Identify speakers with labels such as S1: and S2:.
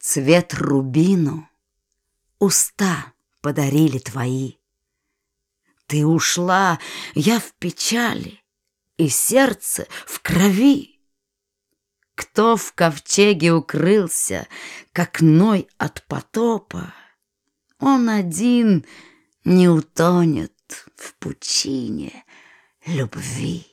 S1: Цвет рубину уста подарили твои. Ты ушла, я в печали, и сердце в крови. Кто в ковчеге укрылся, как Ной от потопа, Он один не утонет в пучине любви.